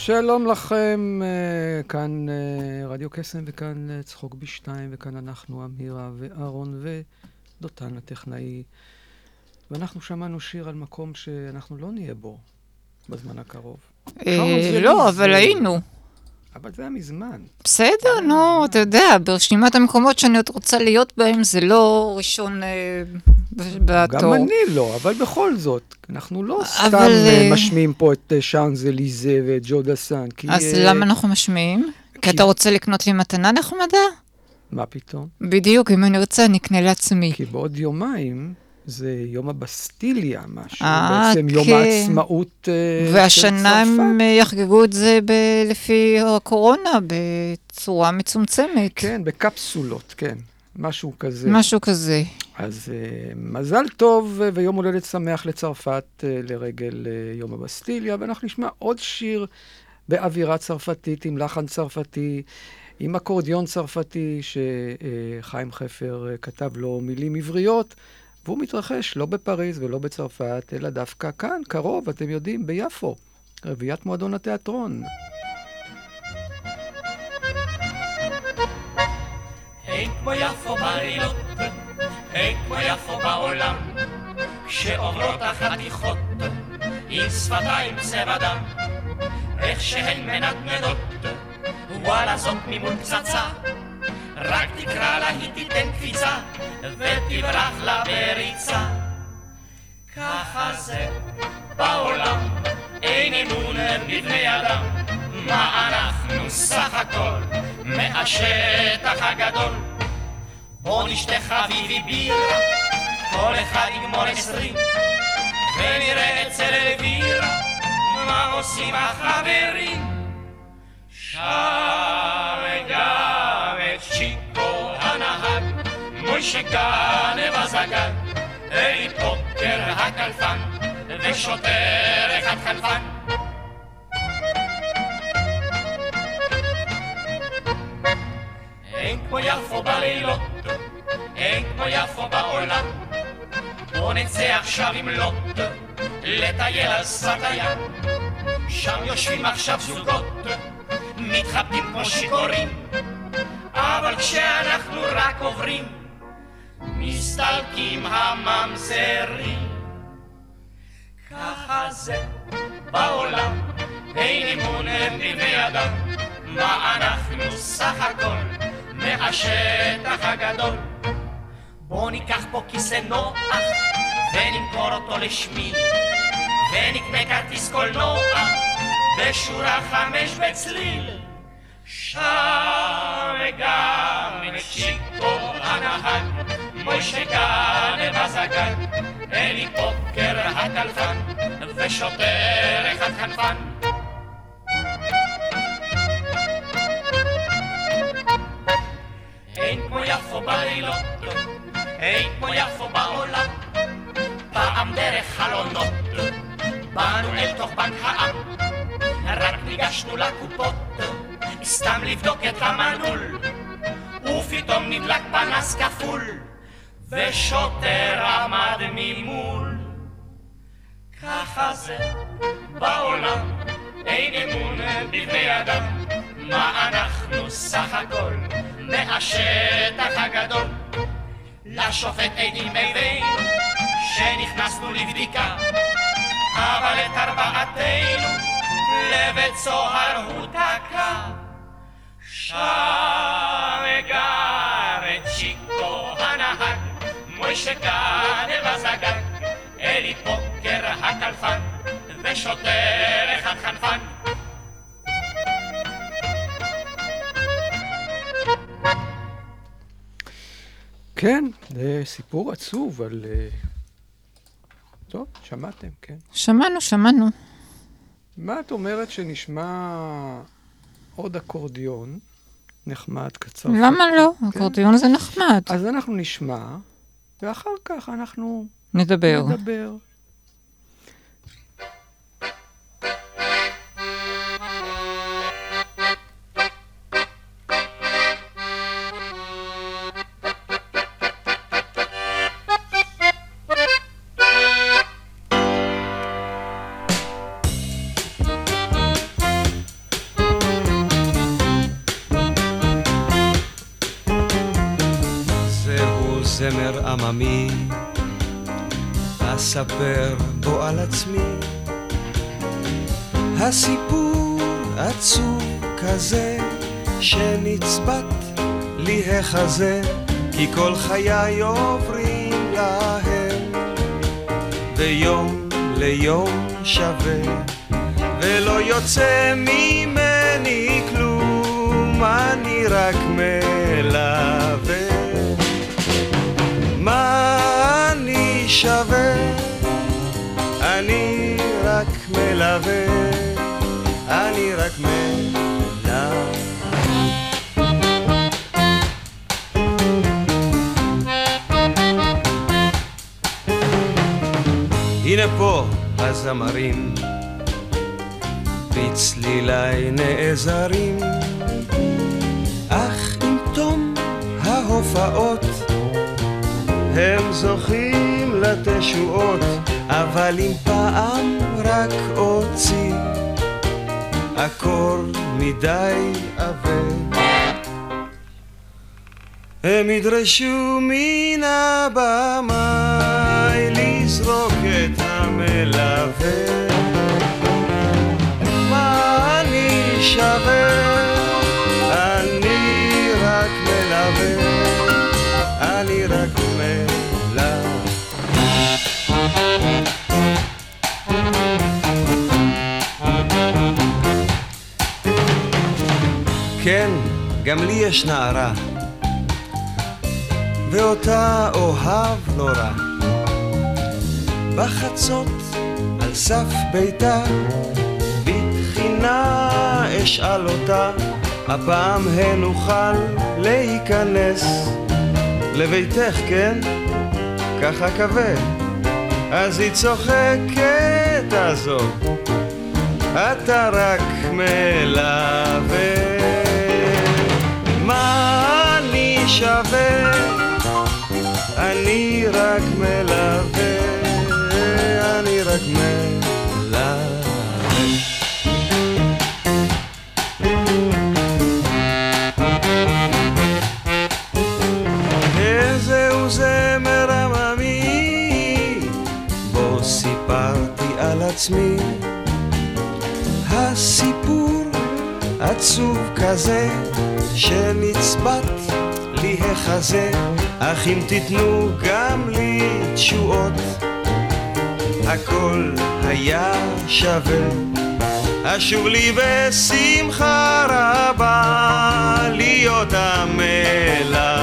שלום לכם, אה, כאן אה, רדיו קסם וכאן אה, צחוק בשתיים, וכאן אנחנו, אמירה ואהרון ודותן הטכנאי. ואנחנו שמענו שיר על מקום שאנחנו לא נהיה בו בזמן הקרוב. לא. אבל היינו. אבל זה היה מזמן. בסדר, נו, אתה יודע, ברשימת המקומות שאני עוד רוצה להיות בהם, זה לא ראשון אה, ב- גם בתור. אני לא, אבל בכל זאת, אנחנו לא סתם אבל, אה, אה, משמיעים פה את אה, שאנזליזה ואת ג'ו דסן, כי... אז אה, למה אנחנו משמיעים? כי כי- אתה רוצה לקנות לי מתנה נחמדה? מה פתאום? בדיוק, אם אני רוצה, אני אקנה לעצמי. כי בעוד יומיים זה יום הבסטיליה, משהו, אה, בעצם יום כן. העצמאות אה, של והשנה הם צרפת. יחגגו את זה ב- לפי הקורונה, בצורה מצומצמת. כן, בקפסולות, כן, משהו כזה. משהו כזה. אז uh, מזל טוב uh, ויום הולדת שמח לצרפת uh, לרגל uh, יום הבסטיליה, ואנחנו נשמע עוד שיר באווירה צרפתית, עם לחן צרפתי, עם אקורדיון צרפתי, שחיים חפר uh, כתב לו מילים עבריות, והוא מתרחש לא בפריז ולא בצרפת, אלא דווקא כאן, קרוב, אתם יודעים, ביפו, רביעיית מועדון התיאטרון. אין כמו יפו בלילות, אין כמו יפו בעולם, כשעוברות החתיכות עם שפתיים צבע דם, איך שהן מנדנדות, וואלה זאת ממול פצצה, רק תקרא לה היא תיתן קפיצה, ותברח לה בריצה. ככה זה בעולם, אין אמון בבני אדם, מה אנחנו סך הכל מהשטח הגדול. בוא נשתה חביבי בירה, כל אחד יגמור עשרים, ונראה אצל אלווירה מה עושים החברים. שר גם את מוישה גנב הזגן, אלי פוקר הקלפן, ושוטר אחד חלפן. אין כמו יפו בלילות, אין כמו יפו בעולם. בוא נצא עכשיו עם לוט, לטייל על שפת הים. שם יושבים עכשיו זוגות, מתחבקים כמו שיכורים. אבל כשאנחנו רק עוברים, מסתלקים הממזרים. ככה זה בעולם, אין אמון בבני אדם, מה אנחנו סך הכל מהשטח הגדול. בוא ניקח פה כיסא נוח ונמכור אותו לשמי, ונקנה כרטיס קולנוע בשורה חמש בצליל. שם גם צ'יקו הנהג, מוישה גנב הזגג, אלי פוקר הטלפן, ושוטר אחד חנפן. אין כמו יפו בלילות, אין כמו יפו בעולם. פעם דרך חלונות, באנו אל תוך בנק העם, רק ניגשנו לקופות. סתם לבדוק את המנעול, ופתאום נדלק פנס כפול, ושוטר עמד ממול. ככה זה בעולם, אין אמון בבני אדם, מה אנחנו סך הכל מהשטח הגדול. לשופט עדים הבאנו, שנכנסנו לבדיקה, אבל את ארבעתנו לבית סוהר הוא תקע. שם גר צ'יקו הנהג, מוישה גנב הזגג, אלי פוקר הקלפן, ושוטר אחד כן, זה סיפור עצוב על... אה, טוב, שמעתם, כן. שמענו, שמענו. מה את אומרת שנשמע עוד אקורדיון נחמד, קצר? למה לא? אקורדיון זה נחמד. אז אנחנו נשמע, ואחר כך אנחנו נדבר. נדבר. אספר בו על עצמי. הסיפור עצוב כזה, שנצבט לי החזה, כי כל חיי עוברים להם, ויום ליום שווה, ולא יוצא ממני כלום, אני רק מלווה. מה אני שווה? מלווה, אני רק מלווה. הנה פה הזמרים, בצלילי נעזרים, אך עם תום ההופעות הם זוכים לתשועות, אבל אם פעם רק אוציא אקורד מדי עבה, הם ידרשו מן הבמאי לזרוק את המלווה. מה אני שווה? גם לי יש נערה, ואותה אוהב נורא. בחצות על סף ביתה, בתחינה אשאל אותה, הפעם הן אוכל להיכנס לביתך, כן? ככה כבד. אז היא צוחקת, עזוב, אתה רק מלווה. שווה? אני רק מלווה, אני רק מלווה. איזהו זמר עממי, בו סיפרתי על עצמי. הסיפור עצוב כזה, שנצבט לי החזה, אך אם תיתנו גם לי תשואות, הכל היה שווה. אשוב לי בשמחה רבה להיות המלווה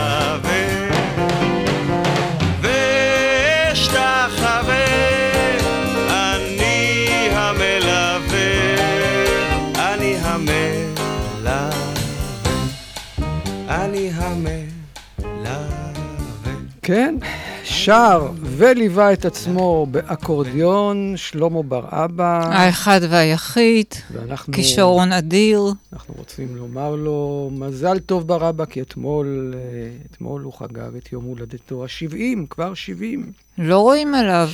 כן, שר וליווה את עצמו באקורדיון שלמה בר אבא. האחד והיחיד, ואנחנו כישרון אדיר. אנחנו רוצים לומר לו מזל טוב בר אבא, כי אתמול, אה, אתמול הוא חגג את יום הולדתו ה-70, כבר 70. לא רואים עליו.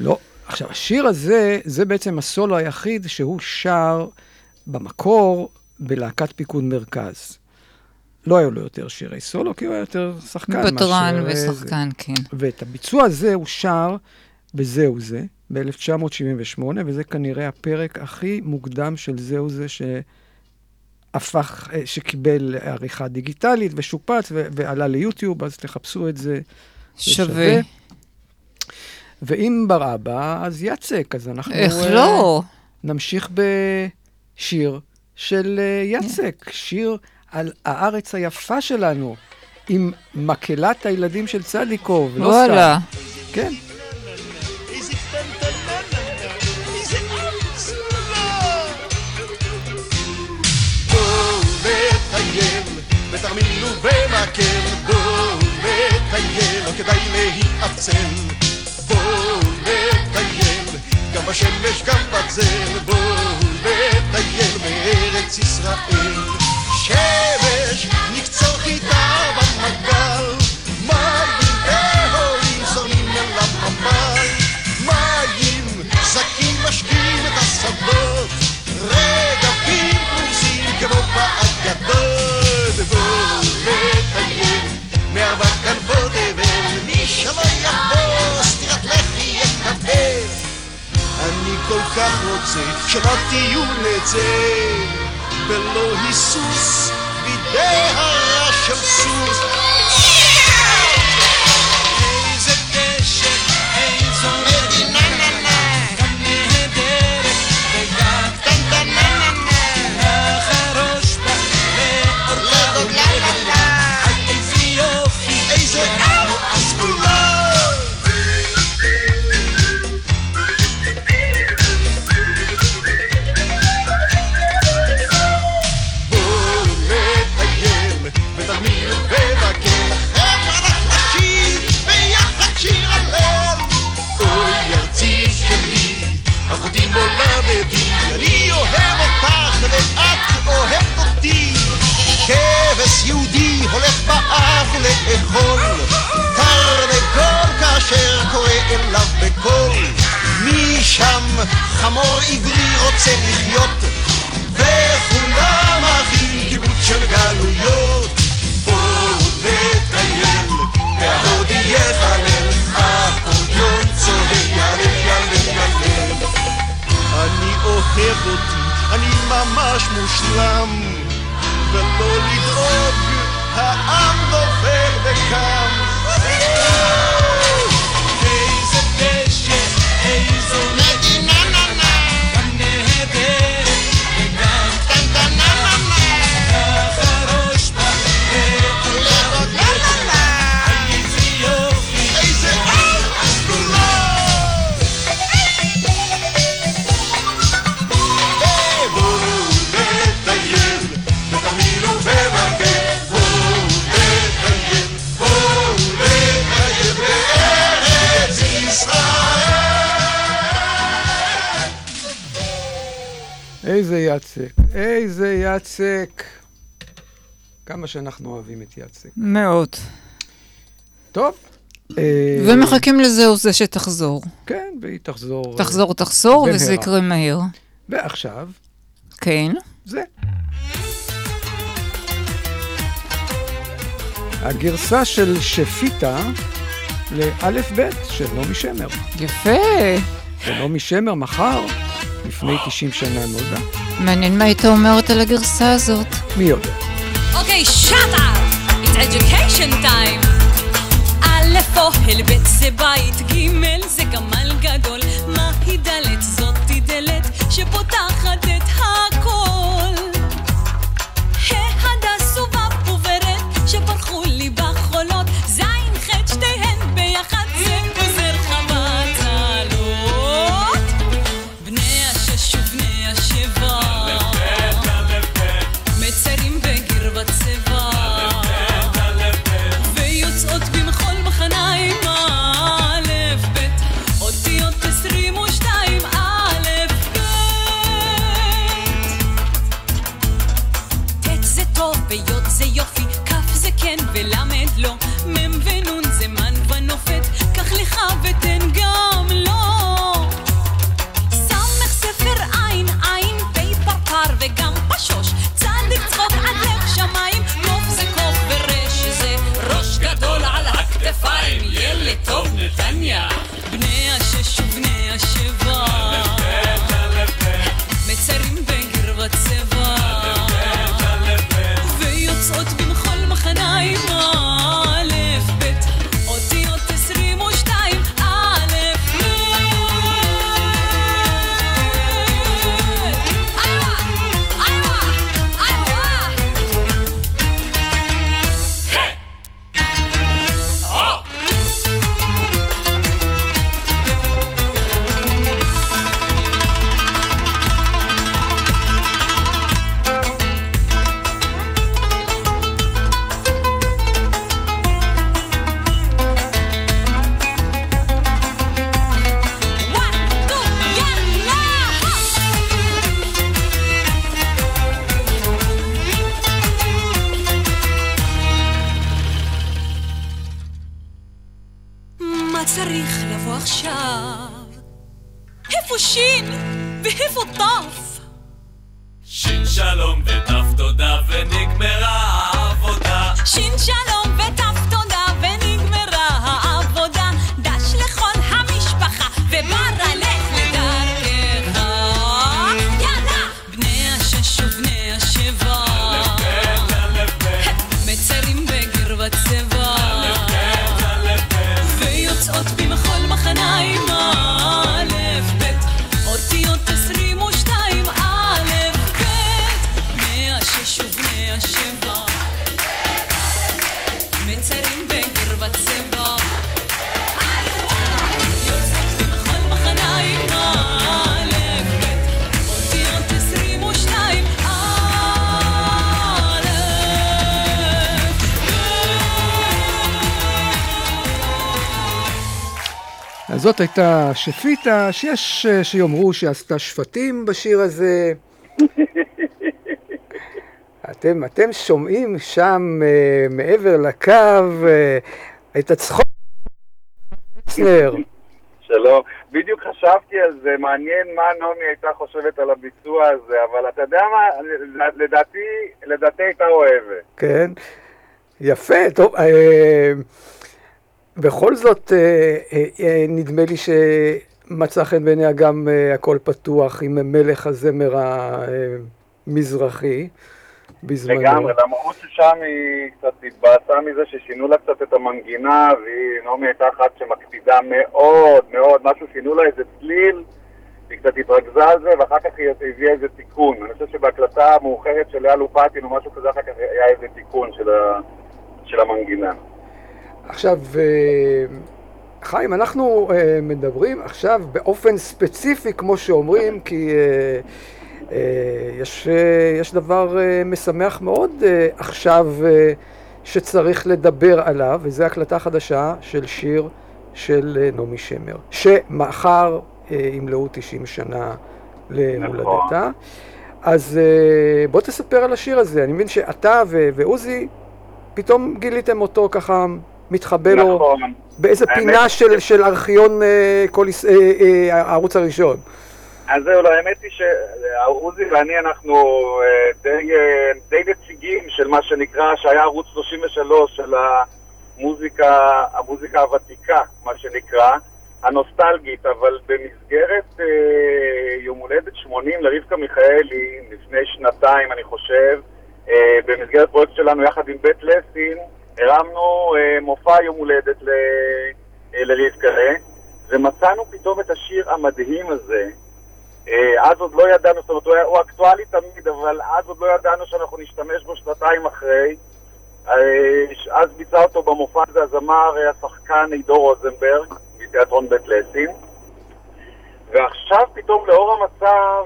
לא. עכשיו, השיר הזה, זה בעצם הסולו היחיד שהוא שר במקור בלהקת פיקוד מרכז. לא היו לו יותר שירי סולו, כי הוא היה יותר שחקן. בטרן מאשר, אה, ושחקן, כן. ואת הביצוע הזה הוא שר בזהו זה, ב-1978, וזה כנראה הפרק הכי מוקדם של זהו זה שהפך, אה, שקיבל עריכה דיגיטלית ושופץ ו- ועלה ליוטיוב, אז תחפשו את זה. זה שווה. ואם בר אבא, אז יצק, אז אנחנו... איך אה, לא? נמשיך בשיר של יצק, שיר על הארץ היפה שלנו, עם מקהלת הילדים של צדיקוב, לא סתם. וואלה. כן. בואו נטייל, לא כדאי להתעצל. בואו נטייל, גם בשמש גם בצל, בואו נטייל בארץ ישראל. שמש נקצור חיטה במגל, מים טהורים זורמים אל הממל, מים זקים משקים את השדות, רגבים פרוסים כמו באגדות, בואו נטייל מארבע כנפות תבל, מי שלא יבוא סטירת לחי יקבל. אני כל כך רוצה שלטיול נצא pelo Jesus, me derra é Jesus. שאנחנו אוהבים את יצק. מאוד. טוב. אה, ומחכים לזהו זה שתחזור. כן, והיא תחזור. אה, תחזור, תחזור, במהרה. וזה יקרה מהר. ועכשיו, כן. זה. הגרסה של שפיטה לאלף בית של נעמי שמר. יפה. ונעמי שמר מחר, לפני 90 שנה נולדה. מעניין מה היית אומרת על הגרסה הזאת. מי יודע? Okay, shut up! It's education time! א' אוהל, ב' זה בית, ג' זה גמל גדול, מהי ד' זאתי דלת שפותחת את הכל. זאת הייתה שפיטה, שיש אה, שיאמרו שעשתה שפטים בשיר הזה. אתם, אתם שומעים שם אה, מעבר לקו אה, את הצחוק. שלום. בדיוק חשבתי על זה, מעניין מה נעמי הייתה חושבת על הביצוע הזה, אבל אתה יודע מה, לדעתי, לדעתי הייתה אוהבת. כן, יפה, טוב. אה, בכל זאת, אה, אה, אה, נדמה לי שמצא חן בעיניה גם הכל פתוח עם מלך הזמר המזרחי בזמנו. לגמרי, למרות ששם היא קצת התבאסה מזה ששינו לה קצת את המנגינה, והיא, נעמי הייתה אחת שמקפידה מאוד מאוד, משהו, שינו לה איזה צליל, היא קצת התרכזה על זה, ואחר כך היא הביאה איזה תיקון. אני חושב שבהקלטה המאוחרת של לאה לופטין או משהו כזה, אחר כך היה איזה תיקון של, ה... של המנגינה. עכשיו, אה, חיים, אנחנו אה, מדברים עכשיו באופן ספציפי, כמו שאומרים, כי אה, יש, יש דבר משמח מאוד עכשיו שצריך לדבר עליו, וזו הקלטה חדשה של שיר של נעמי שמר, שמחר ימלאו 90 שנה למולדתה. אז אה, בוא תספר על השיר הזה. אני מבין שאתה ועוזי, פתאום גיליתם אותו ככה מתחבא לו נכון. באיזה פינה של, של ארכיון אה, כל, יש- אה, אה, הערוץ הראשון. אז זהו, לא, האמת היא שעוזי ואני אנחנו אה, די, אה, די נציגים של מה שנקרא, שהיה ערוץ 33 של המוזיקה, המוזיקה הוותיקה, מה שנקרא, הנוסטלגית, אבל במסגרת אה, יום הולדת 80 לרבקה מיכאלי, לפני שנתיים אני חושב, אה, במסגרת פרויקט שלנו יחד עם בית לסין, הרמנו אה, מופע יום הולדת ל, אה, לרבקה, ומצאנו פתאום את השיר המדהים הזה, אה, אז עוד לא ידענו, זאת אומרת, הוא, אקטואלי תמיד, אבל אז עוד לא ידענו שאנחנו נשתמש בו שנתיים אחרי. אה, אז ביצע אותו במופע הזה הזמר, אה, השחקן עידו רוזנברג, מתיאטרון בית לסין. ועכשיו פתאום לאור המצב,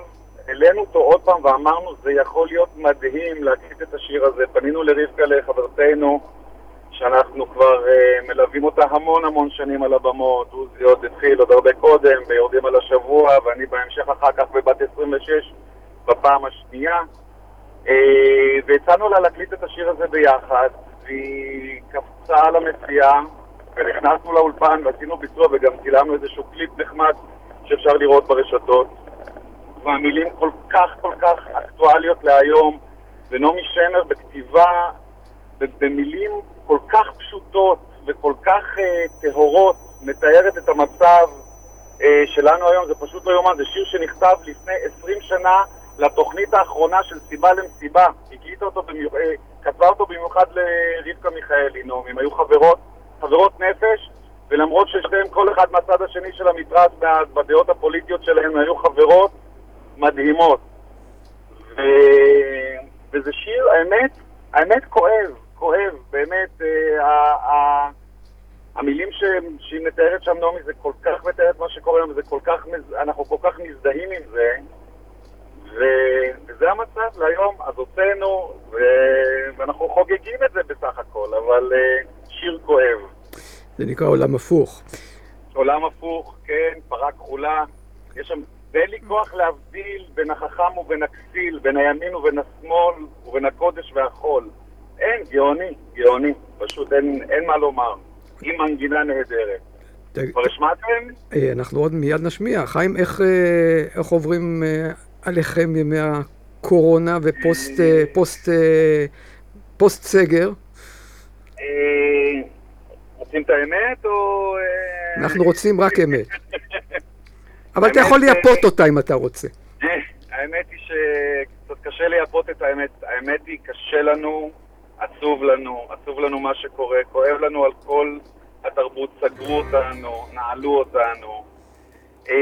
העלינו אותו עוד פעם ואמרנו, זה יכול להיות מדהים להקליט את השיר הזה. פנינו לרבקה, לחברתנו, שאנחנו כבר uh, מלווים אותה המון המון שנים על הבמות. עוזי עוד התחיל עוד הרבה קודם, ביורדים על השבוע, ואני בהמשך אחר כך בבת 26 בפעם השנייה. Uh, והצענו לה להקליט את השיר הזה ביחד, והיא קפצה על המציאה, ונכנסנו לאולפן ועשינו ביצוע וגם צילמנו איזשהו קליפ נחמד שאפשר לראות ברשתות. והמילים כל כך כל כך אקטואליות להיום, ונעמי שמר בכתיבה במילים כל כך פשוטות וכל כך אה, טהורות מתארת את המצב אה, שלנו היום, זה פשוט לא יאומן, זה שיר שנכתב לפני 20 שנה לתוכנית האחרונה של סיבה למסיבה, הקליטה אותו במיוחד, אה, כתבה אותו במיוחד לרבקה מיכאלי, נעמי, הם היו חברות, חברות נפש, ולמרות ששתיהן כל אחד מהצד השני של המתרס בדעות הפוליטיות שלהן היו חברות מדהימות. ו... וזה שיר, האמת, האמת כואב, כואב, באמת, אה, המילים ש... שהיא מתארת שם, נעמי, זה כל כך מתאר את מה שקורה היום, וזה כל כך, מז- אנחנו כל כך מזדהים עם זה, ו... וזה המצב להיום, אז הוצאנו, ו... ואנחנו חוגגים את זה בסך הכל, אבל אה, שיר כואב. זה נקרא עולם הפוך. עולם הפוך, כן, פרה כחולה. יש שם, ואין לי כוח להבדיל בין החכם ובין הכסיל, בין הימין ובין השמאל, ובין הקודש והחול. אין, גאוני, גאוני. פשוט אין, אין מה לומר. עם מנגינה נהדרת. ת- כבר השמעתם? אה, אנחנו עוד מיד נשמיע. חיים, איך, אה, איך עוברים אה, עליכם ימי הקורונה ופוסט פוסט, פוסט סגר? רוצים את האמת או... אנחנו רוצים רק אמת. אבל אתה יכול לייפות אותה אם אתה רוצה. האמת היא שקצת קשה לייפות את האמת. האמת היא, קשה לנו, עצוב לנו, עצוב לנו מה שקורה, כואב לנו על כל התרבות, סגרו אותנו, נעלו אותנו. אה,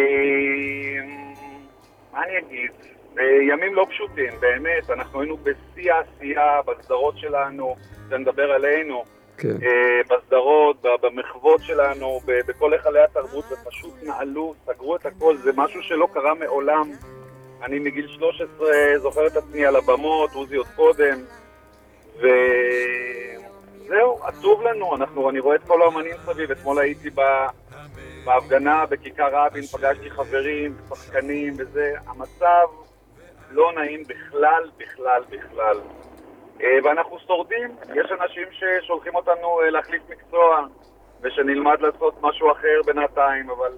מה אני אגיד? אה, ימים לא פשוטים, באמת. אנחנו היינו בשיא העשייה בסדרות שלנו, זה נדבר עלינו. כן. אה, בסדרות, במחוות שלנו, בכל היכלי התרבות, ופשוט נעלו, סגרו את הכל, זה משהו שלא קרה מעולם. אני מגיל 13 זוכר את עצמי על הבמות, עוזי עוד קודם, וזהו, עצוב לנו, אנחנו, אני רואה את כל האומנים סביב, אתמול הייתי ב... בהפגנה בכיכר רבין, פגשתי חברים, שחקנים וזה, המצב לא נעים בכלל, בכלל, בכלל. אה, ואנחנו שורדים, יש אנשים ששולחים אותנו אה, להחליף מקצוע ושנלמד לעשות משהו אחר בינתיים, אבל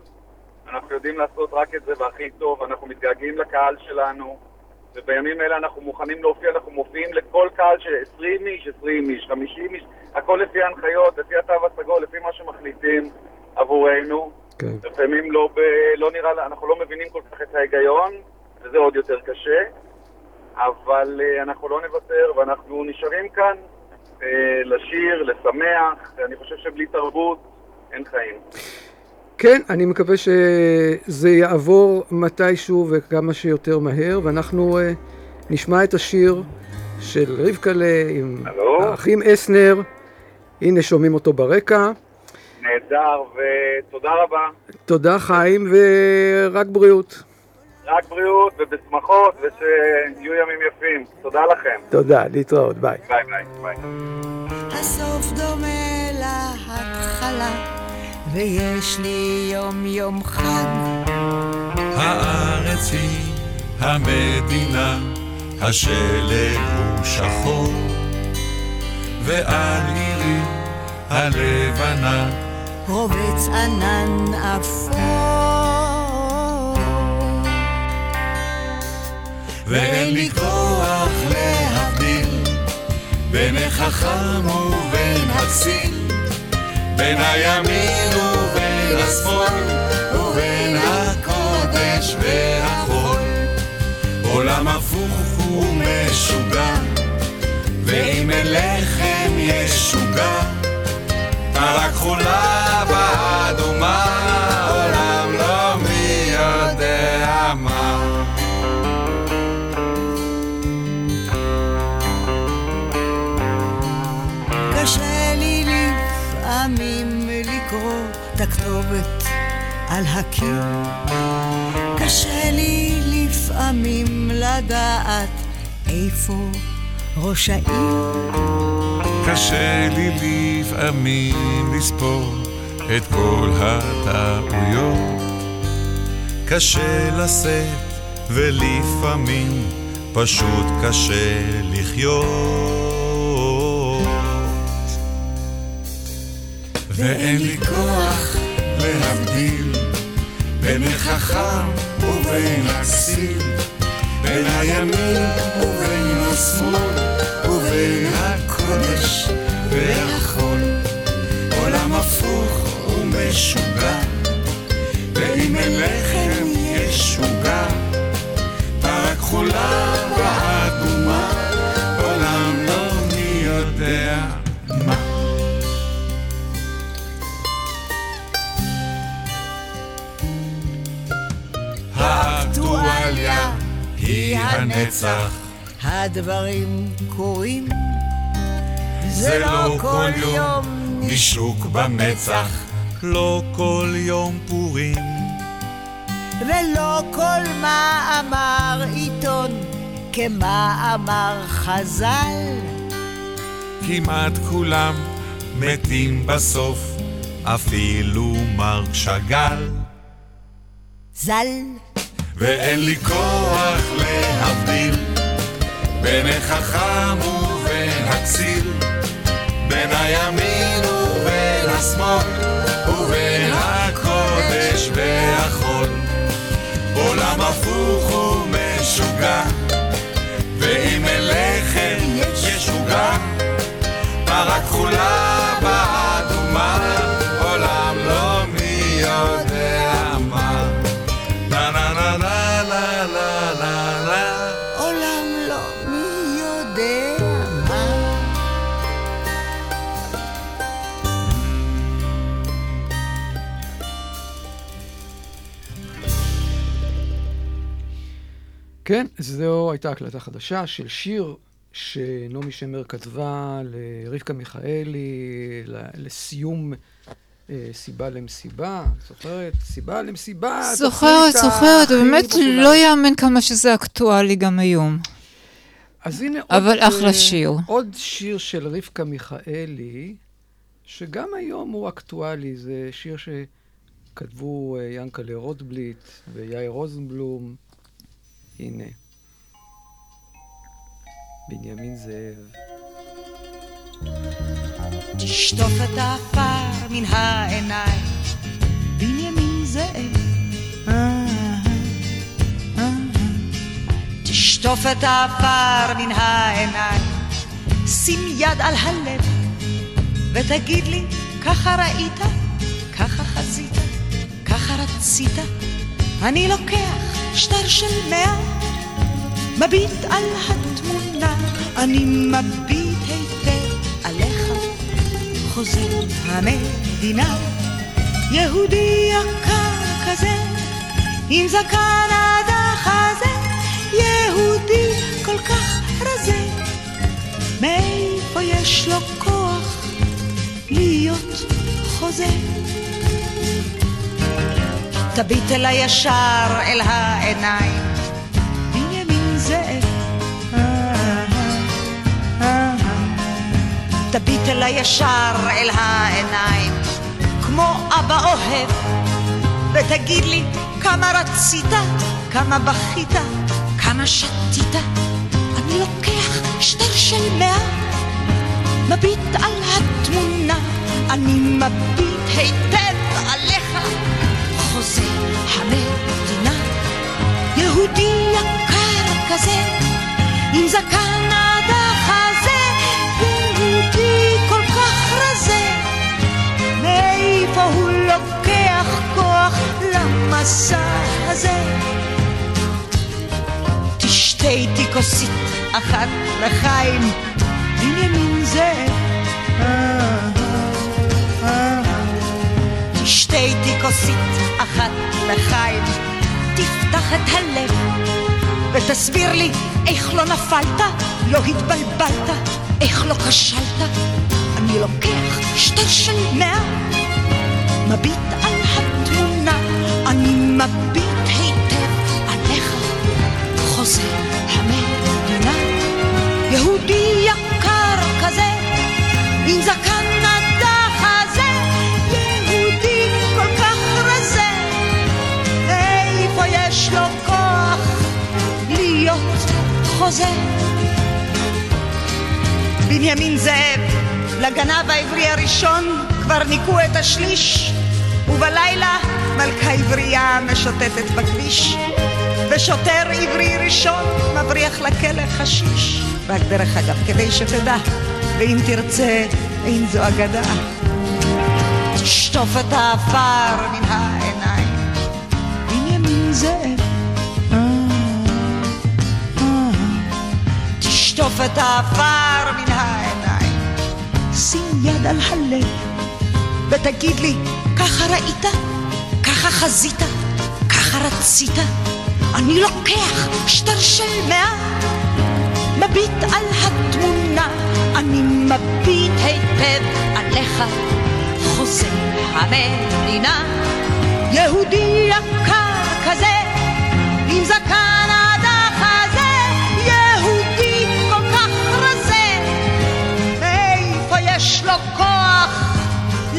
אנחנו יודעים לעשות רק את זה והכי טוב, אנחנו מתגעגעים לקהל שלנו ובימים אלה אנחנו מוכנים להופיע, אנחנו מופיעים לכל קהל של 20 איש, 20 איש, 50 איש, הכל לפי ההנחיות, לפי התו הסגול, לפי מה שמחליטים עבורנו. כן. לפעמים לא, ב, לא נראה, אנחנו לא מבינים כל כך את ההיגיון, וזה עוד יותר קשה. אבל uh, אנחנו לא נוותר ואנחנו נשארים כאן uh, לשיר, לשמח, אני חושב שבלי תרבות אין חיים. כן, אני מקווה שזה יעבור מתישהו וכמה שיותר מהר, ואנחנו uh, נשמע את השיר של רבקלה עם הלו? האחים אסנר. הנה שומעים אותו ברקע. נהדר ותודה רבה. תודה חיים ורק בריאות. רק בריאות ובשמחות ושיהיו ימים יפים. תודה לכם. תודה, להתראות, ביי. ביי ביי ביי. הסוף דומה להתחלה, ויש לי יום יום חג. הארץ היא המדינה, השלג הוא שחור, ועל עירי הלבנה רובץ ענן אפור. ואין לי כוח להבדיל בין החכם ובין הכסיל, בין הימין ובין השמאל, ובין הקודש והחול. עולם הפוך ומשוגע, ואם אין לחם יש שוגע, פרה על הקיר. קשה לי לפעמים לדעת איפה ראש העיר. קשה לי לפעמים לספור את כל הטעויות. קשה לשאת ולפעמים פשוט קשה לחיות. ואין לי כוח להבדיל בין החכם ובין הכסיל, בין הימין ובין השמאל, ובין הקודש והחול. עולם הפוך ומשוגע, ואם אין לחם יש שוגע, פרה כחולה ואדומה, האקטואליה היא הנצח, הדברים קורים. זה לא כל יום נישוק במצח, לא כל יום פורים. ולא כל מאמר עיתון כמאמר חז"ל. כמעט כולם מתים בסוף, אפילו מרק שאגאל. ז"ל. ואין לי כוח להבדיל בין החכם ובין הכסיל, בין הימין ובין השמאל, ובין הקודש והחול. עולם הפוך ומשוגע, ואם אין לחם יש פרה כחולה כן, זו הייתה הקלטה חדשה של שיר שנעמי שמר כתבה לרבקה מיכאלי לסיום אה, סיבה למסיבה. זוכרת? סיבה למסיבה. זוכרת, זוכרת, באמת. לא יאמן כמה שזה אקטואלי גם היום. אז הנה אבל עוד, אחלה אה, שיר. עוד שיר של רבקה מיכאלי, שגם היום הוא אקטואלי. זה שיר שכתבו אה, ינקלה רוטבליט ויאיר רוזנבלום. הנה. בנימין זאב. תשטוף את העפר מן העיניים, בנימין זאב. תשטוף את העפר מן העיניים, שים יד על הלב, ותגיד לי, ככה ראית, ככה חזית, ככה רצית. אני לוקח שטר של מאה, מביט על התמונה, אני מביט היטב עליך, חוזר המדינה, יהודי יקר כזה, עם זקן עד החזה, יהודי כל כך רזה, מאיפה יש לו כוח להיות חוזה? תביט אליי ישר אל העיניים, בנימין זאב. תביט אליי ישר אל העיניים, כמו אבא אוהב, ותגיד לי כמה רצית, כמה בכית, כמה שתית, אני לוקח שטר של מאה, מביט על התמונה, אני מביט היטב כזה, עם זקן עד החזה, יהודי כל כך רזה, מאיפה הוא לוקח כוח למסע הזה? תשתה איתי כוסית אחת לחיים, בנימין אה. תשתה איתי כוסית אחת לחיים, תפתח את הלב ותסביר לי איך לא נפלת, לא התבלבלת, איך לא כשלת. אני לוקח שטר של מאה, מביט חוזה? בנימין זאב, לגנב העברי הראשון כבר ניקו את השליש, ובלילה מלכה עברייה משוטטת בכביש, ושוטר עברי ראשון מבריח לכלא חשיש. רק דרך אגב, כדי שתדע, ואם תרצה, אין זו אגדה. תשטוף את העפר מן העיניים, את העפר מן העיניים, שים יד על הלב, ותגיד לי, ככה ראית? ככה חזית? ככה רצית? אני לוקח שטר של מאה, מביט על התמונה, אני מביט היטב עליך, חוזה המדינה, יהודי יקר כזה, עם זקן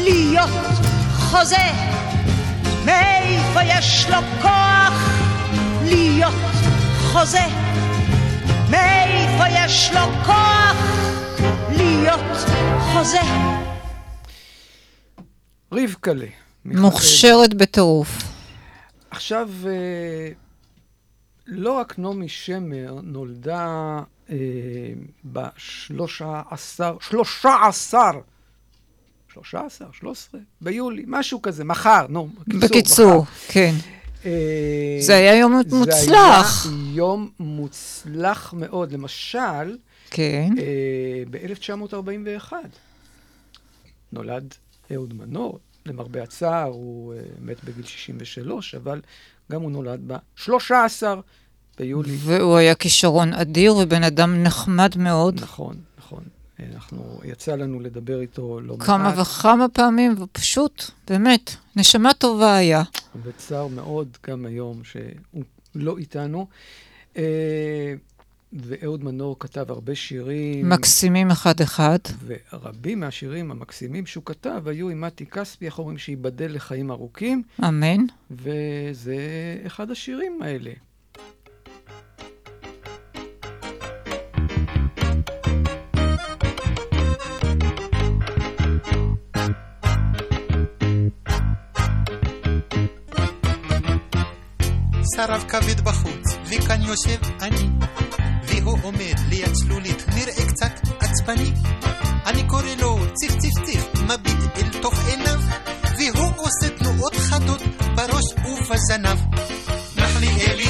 להיות חוזה? מאיפה יש לו כוח להיות חוזה? מאיפה יש לו כוח להיות חוזה? רבקלה. מוכשרת בטירוף. עכשיו, אה, לא רק נעמי שמר נולדה אה, בשלושה עשר, שלושה עשר, שלושה עשר, שלוש עשרה, ביולי, משהו כזה, מחר, נו, בקיצור. בקיצור, מחר. כן. אה, זה היה יום מוצלח. זה היה יום מוצלח מאוד. למשל, כן. אה, ב-1941 נולד אהוד מנור. למרבה הצער, הוא אה, מת בגיל 63, אבל גם הוא נולד ב-13 ביולי. והוא היה כישרון אדיר ובן אדם נחמד מאוד. נכון, נכון. אנחנו, יצא לנו לדבר איתו לא מעט. כמה וכמה פעמים, ופשוט, באמת, נשמה טובה היה. וצר מאוד גם היום שהוא לא איתנו. אה, ואהוד מנור כתב הרבה שירים. מקסימים אחד-אחד. ורבים מהשירים המקסימים שהוא כתב היו עם מתי כספי, איך אומרים, שייבדל לחיים ארוכים. אמן. וזה אחד השירים האלה. שרב כבד בחוץ, וכאן יושב אני, והוא עומד ליד צלולית, נראה קצת עצבני. אני קורא לו ציף ציף ציף, מביט אל תוך עיניו, והוא עושה תנועות חדות בראש ובזנב. נחלי אלי,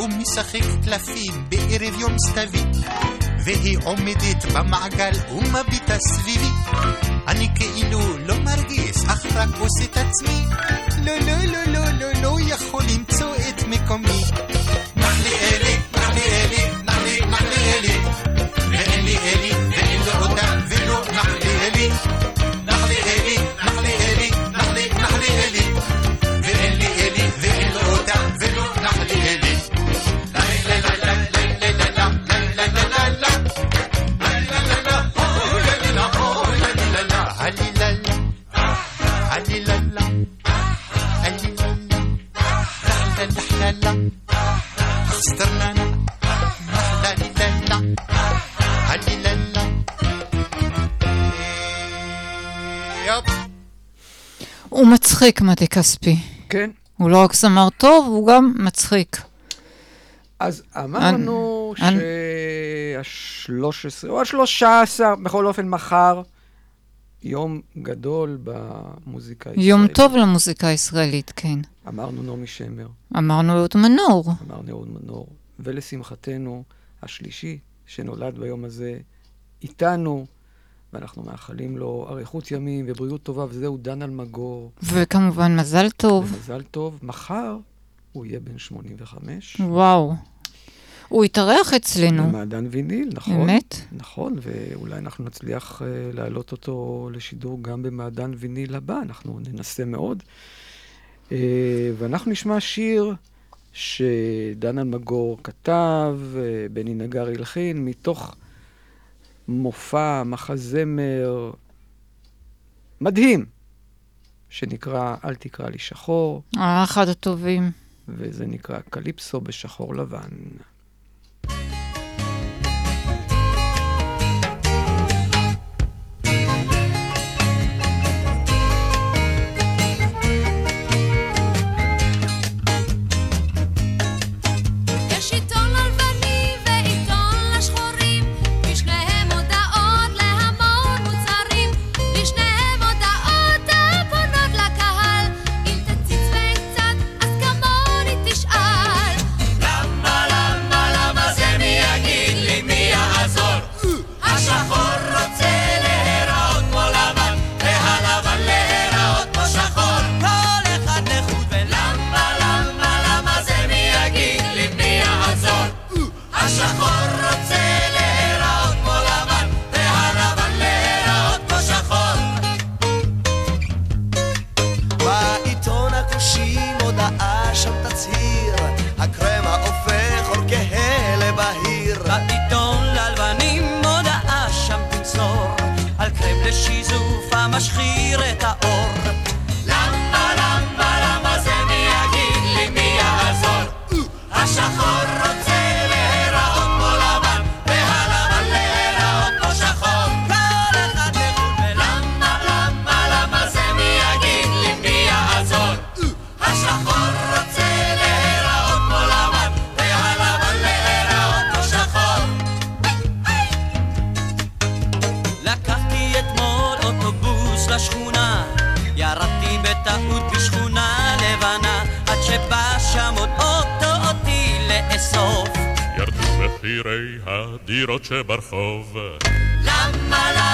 הוא משחק קלפים בערב יום סתווי והיא עומדת במעגל ומביטה סביבי. אני כאילו לא מרגיש אך רק עושה את עצמי. לא לא לא לא לא לא יכול למצוא את מקומי מצחיק, מתי כספי. כן. הוא לא רק זמר טוב, הוא גם מצחיק. אז אמרנו אנ- שה-13 או ה-13, בכל אופן מחר, יום גדול במוזיקה הישראלית. יום טוב למוזיקה הישראלית, כן. אמרנו נעמי שמר, אמרנו אהוד מנור. אמרנו אהוד מנור, ולשמחתנו, השלישי שנולד ביום הזה איתנו, ואנחנו מאחלים לו אריכות ימים ובריאות טובה, וזהו דן אלמגור. וכמובן מזל טוב. מזל טוב. מחר הוא יהיה בן 85. וואו. הוא התארח אצלנו. במעדן ויניל, נכון. באמת? נכון, ואולי אנחנו נצליח uh, להעלות אותו לשידור גם במעדן ויניל הבא, אנחנו ננסה מאוד. Uh, ואנחנו נשמע שיר שדן אלמגור כתב, uh, בני נגר הלחין, מתוך מופע, מחזמר מדהים, שנקרא "אל תקרא לי שחור", אה, אחד הטובים. וזה נקרא קליפסו בשחור לבן. שברחוב. למה? לא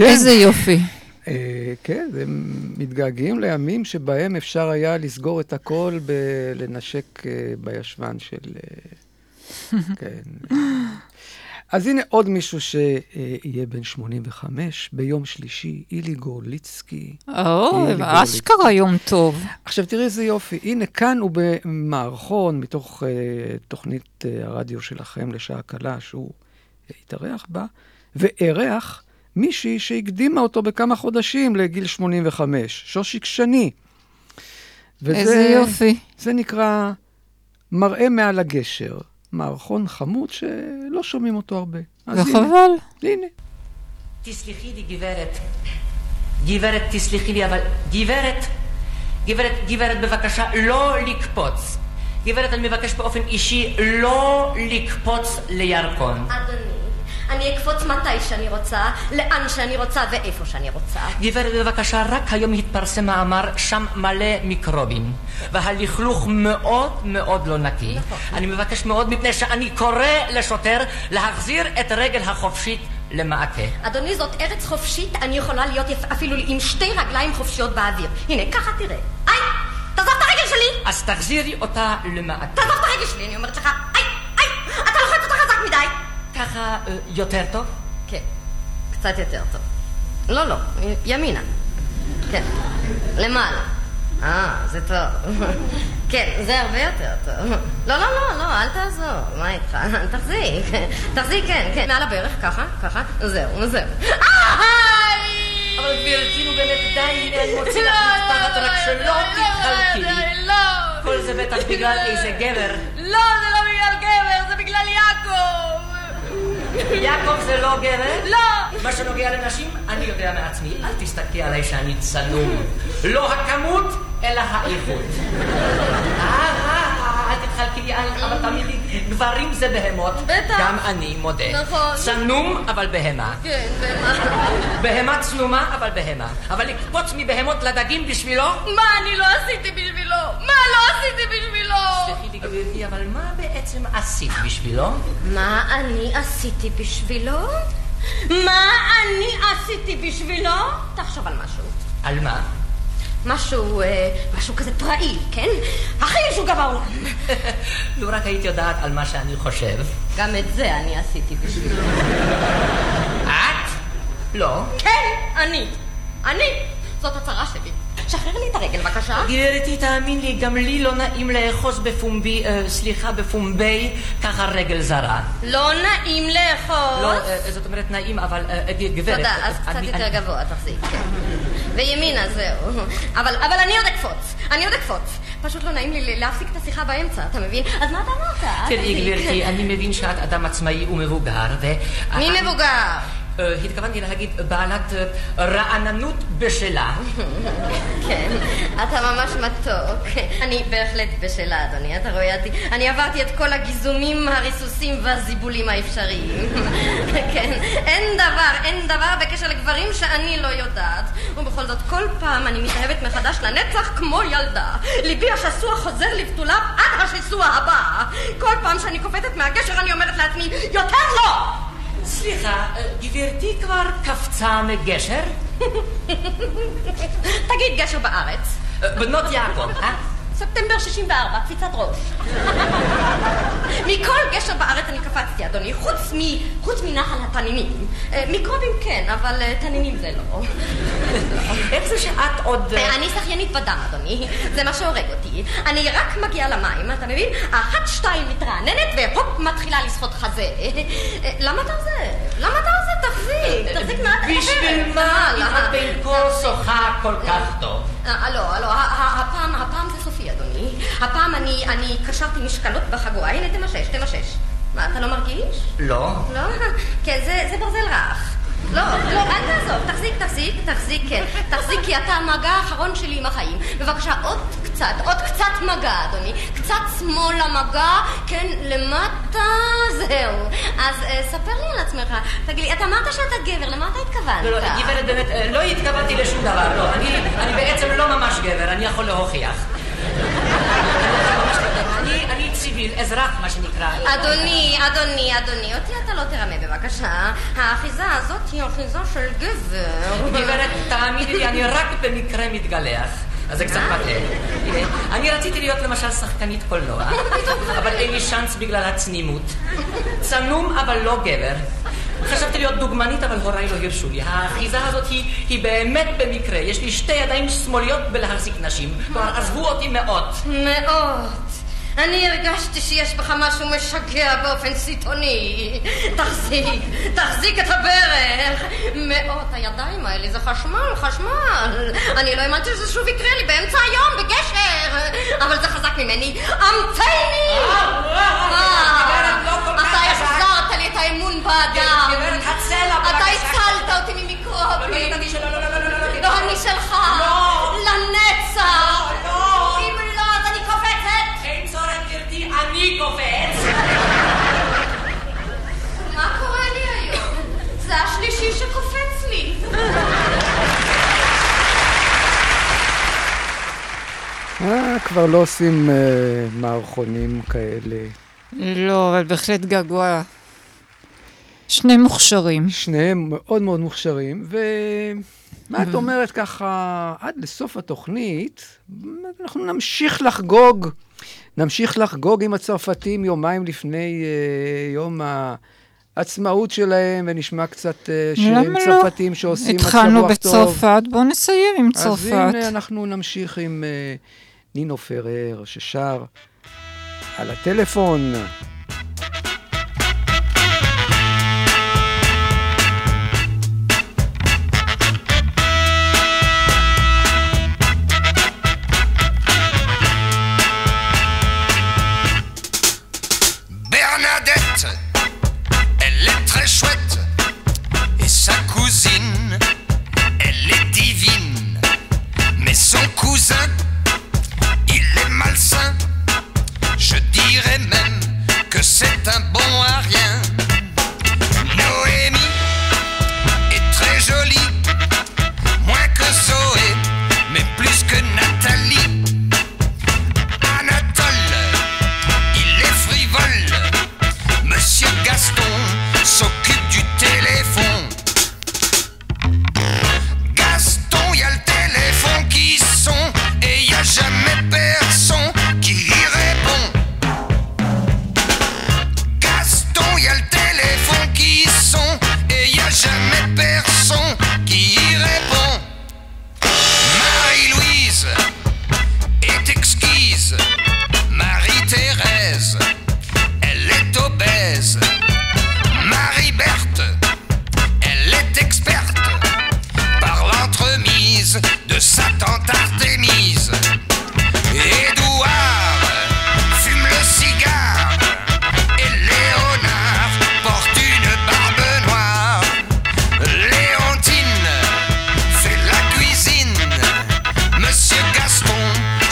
כן. איזה יופי. אה, כן, הם מתגעגעים לימים שבהם אפשר היה לסגור את הכל בלנשק אה, בישבן של... אה, כן. אז הנה עוד מישהו שיהיה בן 85 ביום שלישי, אילי גורליצקי. או, אשכרה יום טוב. עכשיו תראי איזה יופי, הנה כאן הוא במערכון מתוך uh, תוכנית uh, הרדיו שלכם לשעה קלה, שהוא התארח בה, ואירח מישהי שהקדימה אותו בכמה חודשים לגיל 85, שושיק שני. וזה, איזה יופי. זה נקרא מראה מעל הגשר, מערכון חמוד שלא שומעים אותו הרבה. אז הנה, וחבל. הנה. תסלחי לי, גברת. גברת, תסלחי לי, אבל... גברת, גברת, גברת, בבקשה, לא לקפוץ. גברת, אני מבקש באופן אישי לא לקפוץ לירקון. אדוני, אני אקפוץ מתי שאני רוצה, לאן שאני רוצה ואיפה שאני רוצה. גברת, בבקשה, רק היום התפרסם מאמר, שם מלא מיקרובים. והלכלוך מאוד מאוד לא נקי. נכון. אני מבקש מאוד, מפני שאני קורא לשוטר להחזיר את רגל החופשית למעקה. אדוני, זאת ארץ חופשית, אני יכולה להיות אפילו עם שתי רגליים חופשיות באוויר. הנה, ככה תראה. היי, תעזוב את הרגל שלי! אז תחזירי אותה למעקה. תעזוב את הרגל שלי, אני אומרת לך. היי, יותר טוב? כן, קצת יותר טוב. לא, לא, ימינה. כן, למעלה. אה, זה טוב. כן, זה הרבה יותר טוב. לא, לא, לא, לא, אל תעזור. מה איתך? תחזיק. תחזיק, כן, כן. מעל הברך, ככה, ככה. זהו, זהו. אבל גברתי, נו באמת, די, הנה אני מוציא לך מתחת, רק שלא תתחלקי לי. כל זה בטח בגלל איזה גבר. לא, זה לא בגלל גבר, זה בגלל יעקב. יעקב זה לא גבר? לא. מה שנוגע לנשים, אני יודע מעצמי. אל תסתכלי עליי שאני צנום. לא הכמות, אלא האיכות. אה, תתחלקי לי, אבל תאמיני גברים זה בהמות. בטח. גם אני מודה. נכון. צנום, אבל בהמה. כן, ומה? בהמה צנומה, אבל בהמה. אבל לקפוץ מבהמות לדגים בשבילו? מה אני לא עשיתי בשבילו? מה לא עשיתי בשבילו? סלחי לי גברתי, אבל מה בעצם עשית בשבילו? מה אני עשיתי בשבילו? מה אני עשיתי בשבילו? תחשוב על משהו. על מה? משהו, אה, משהו כזה פראי, כן? הכי משוגע בעולם. לו רק היית יודעת על מה שאני חושב. גם את זה אני עשיתי בשבילו. את? לא. כן, אני. אני. זאת הצרה שלי. שחרר לי את הרגל, בבקשה. גברתי, תאמין לי, גם לי לא נעים לאחוז בפומבי, אה, סליחה, בפומבי, ככה רגל זרה. לא נעים לאחוז. לא, אה, זאת אומרת נעים, אבל אה, גברת... תודה, אז אה, קצת יותר גבוה, תחזיק. כן. וימינה, זהו. אבל אבל אני עוד אקפוץ. אני עוד אקפוץ. פשוט לא נעים לי להפסיק את השיחה באמצע, אתה מבין? אז מה אתה אמרת? תראי, תחזיק. גברתי, אני מבין שאת אדם עצמאי ומבוגר, ו... מי מבוגר? אה, התכוונתי להגיד בעלת אה, רעננות בשלה. כן, אתה ממש מתוק. אני בהחלט בשלה, אדוני, אתה רואה אותי? אני עברתי את כל הגיזומים, הריסוסים והזיבולים האפשריים. כן, אין דבר, אין דבר בקשר לגברים שאני לא יודעת. ובכל זאת, כל פעם אני מתאהבת מחדש לנצח כמו ילדה. ליבי השסוע חוזר לבתוליו עד השסוע הבא. כל פעם שאני קופצת מהגשר אני אומרת לעצמי, יותר לא! סליחה, אה, גברתי כבר קפצה מגשר? תגיד גשר בארץ. בנות יעקב, אה? ספטמבר 64, קפיצת ראש. מכל גשר בארץ אני קפצתי, אדוני, חוץ, מ, חוץ מנחל התנינים. אה, מיקרובים כן, אבל אה, תנינים זה לא. איך זה שאת עוד... אה, אני שחיינית בדם, אדוני. זה מה שהורג אותי. אני רק מגיעה למים, אתה מבין? אחת, שתיים, מתרעננת, והופ, מתחילה לשחות חזה. למה אתה עוזב? למה אתה עוזב? תחזיק, תחזיק מעט. בשביל מה? אם את בין כה שוחה כל כך טוב. לא, לא, הפעם, הפעם זה סופי, אדוני. הפעם אני, אני קשרתי משקלות בחגורה. הנה, תמשש, תמשש. מה, אתה לא מרגיש? לא. לא? כן, זה, זה ברזל רך. לא, לא, אל תעזוב, תחזיק, תחזיק, תחזיק, כן. תחזיק, כי אתה המגע האחרון שלי עם החיים. בבקשה, עוד קצת, עוד קצת מגע, אדוני. קצת שמאלה מגע, כן, למטה, זהו. אז אה, ספר לי על עצמך. תגיד לי, אתה אמרת שאתה גבר, למה אתה התכוונת? לא, לא, גברת, באמת, אה, לא התכוונתי לשום דבר, לא. אני אני בעצם לא ממש גבר, אני יכול להוכיח. אזרח, מה שנקרא. אדוני, אדוני, אדוני, אותי אתה לא תרמה בבקשה. האחיזה הזאת היא אחיזה של גבר. גברת, תאמיני לי, אני רק במקרה מתגלח. אז זה קצת מטעה. אני רציתי להיות למשל שחקנית קולנוע, אבל אין לי צ'אנס בגלל הצנימות. צנום אבל לא גבר. חשבתי להיות דוגמנית, אבל הוריי לא הרשו לי. האחיזה הזאת היא, היא באמת במקרה. יש לי שתי ידיים שמאליות בלהחזיק נשים. כלומר, עזבו אותי מאוד. מאוד. אני הרגשתי שיש בך משהו משגע באופן סיטוני. תחזיק, תחזיק את הברך. מאות הידיים האלה זה חשמל, חשמל. אני לא האמנתי שזה שוב יקרה לי באמצע היום, בגשר. אבל זה חזק ממני. אמתני! אתה החזרת לי את האמון באדם. אתה הצלת אותי ממיקרופי. לא, אני שלך. לנצח. אה, כבר לא עושים אה, מערכונים כאלה. לא, אבל בהחלט געגוע. שני מוכשרים. שניהם מאוד מאוד מוכשרים, ומה את אומרת ככה, עד לסוף התוכנית, אנחנו נמשיך לחגוג, נמשיך לחגוג עם הצרפתים יומיים לפני אה, יום העצמאות שלהם, ונשמע קצת אה, שירים למה לא? שעושים מצב התחלנו רוח טוב. בצרפת, בואו נסיים עם אז צרפת. הנה, אנחנו נמשיך עם אה, נינו פרר, ששר על הטלפון.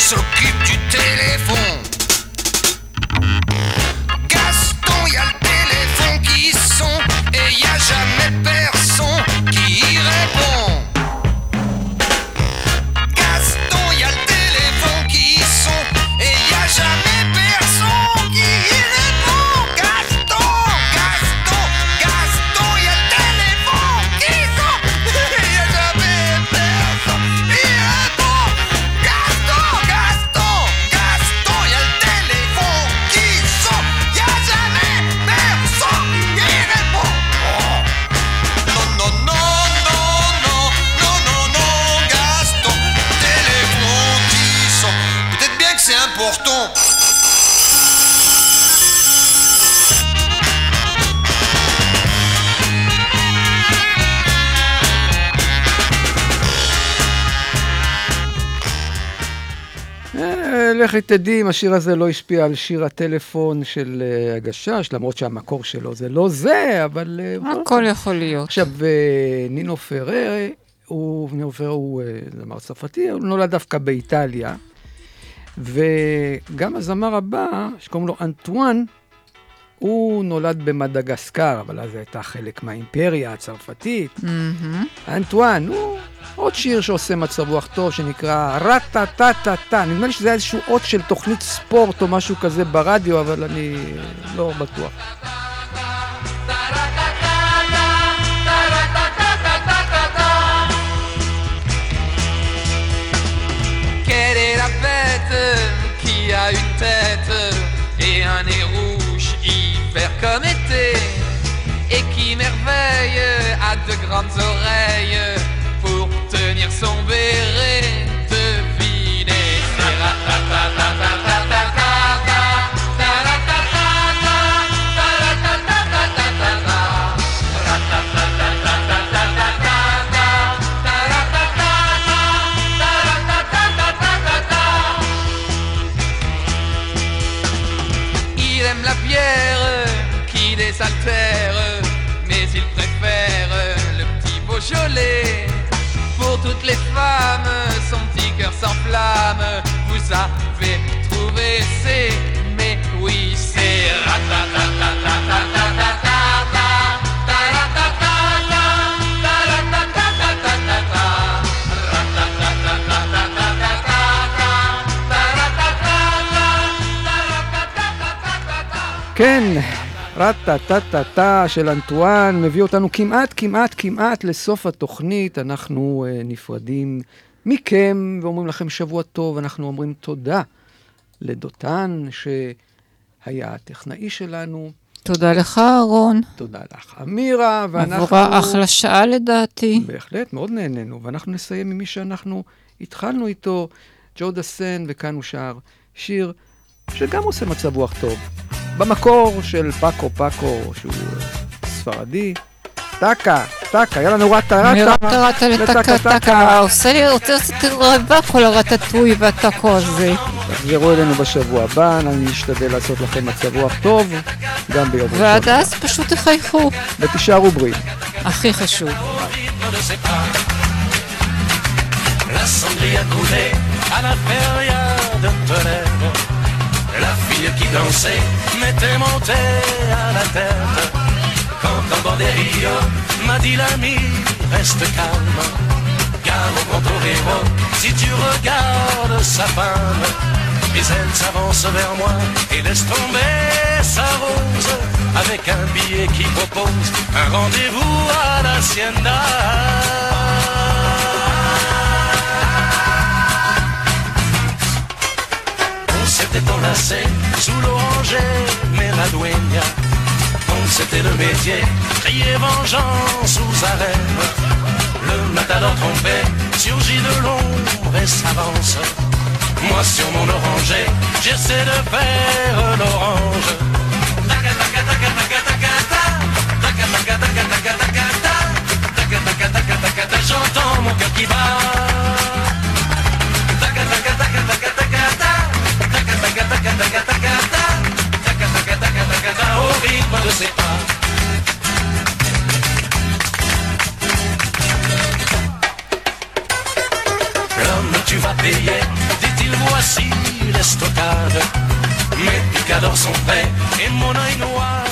eso que לכי תדעי אם השיר הזה לא השפיע על שיר הטלפון של אה, הגשש, למרות שהמקור שלו זה לא זה, אבל... אה, הכל יכול להיות. עכשיו, אה, נינו פררה, הוא, נינו פררה הוא זמר צרפתי, הוא נולד דווקא באיטליה, וגם הזמר הבא, שקוראים לו אנטואן, הוא נולד במדגסקר, אבל אז הייתה חלק מהאימפריה הצרפתית. מהמם. אנטואן, הוא עוד שיר שעושה מצב רוח טוב, שנקרא רטה-טה-טה-טה. נדמה לי שזה היה איזשהו אות של תוכנית ספורט או משהו כזה ברדיו, אבל אני לא בטוח. Grandes oreilles sans verre. רטה-טה-טה-טה של אנטואן מביא אותנו כמעט, כמעט, כמעט לסוף התוכנית. אנחנו uh, נפרדים מכם ואומרים לכם שבוע טוב. אנחנו אומרים תודה לדותן, שהיה הטכנאי שלנו. תודה לך, אהרון. תודה לך, אמירה, ואנחנו... עברה אחלה שעה לדעתי. בהחלט, מאוד נהנינו. ואנחנו נסיים עם מי שאנחנו התחלנו איתו, ג'ו דסן, וכאן הוא שר שיר שגם עושה מצב רוח טוב. במקור של פאקו פאקו, שהוא אה, ספרדי. טקה, טקה, יאללה נו רטה רטה. מרטה רטה לטקה טקה, עושה לי, רוצה לעשות רעבה כל הרטטוי והטקו הזה. תחזרו אלינו בשבוע הבא, אני אשתדל לעשות לכם מצב רוח טוב, גם ביום ראשון. ועד אז פשוט תחייכו. ותישארו בריאים. הכי חשוב. La cendrie a coulé à la feria de Tolède. La fille qui dansait m'était montée à la tête. Quand un banderillo m'a dit l'ami, reste calme. Car au contorero, si tu regardes sa femme, puis elle s'avance vers moi et laisse tomber sa rose avec un billet qui propose un rendez-vous à l'hacienda. On s'était enlacé sous l'oranger, mais la dueña, comme c'était le métier, criait vengeance aux arènes. Le matador trompé surgit de l'ombre et s'avance. Moi sur mon oranger, j'essaie de faire l'orange. J'entends mon cœur qui bat. Au rythme de ses tu vas payer, dit-il, voici l'estocade. Mes picadors sont prêts et mon œil noir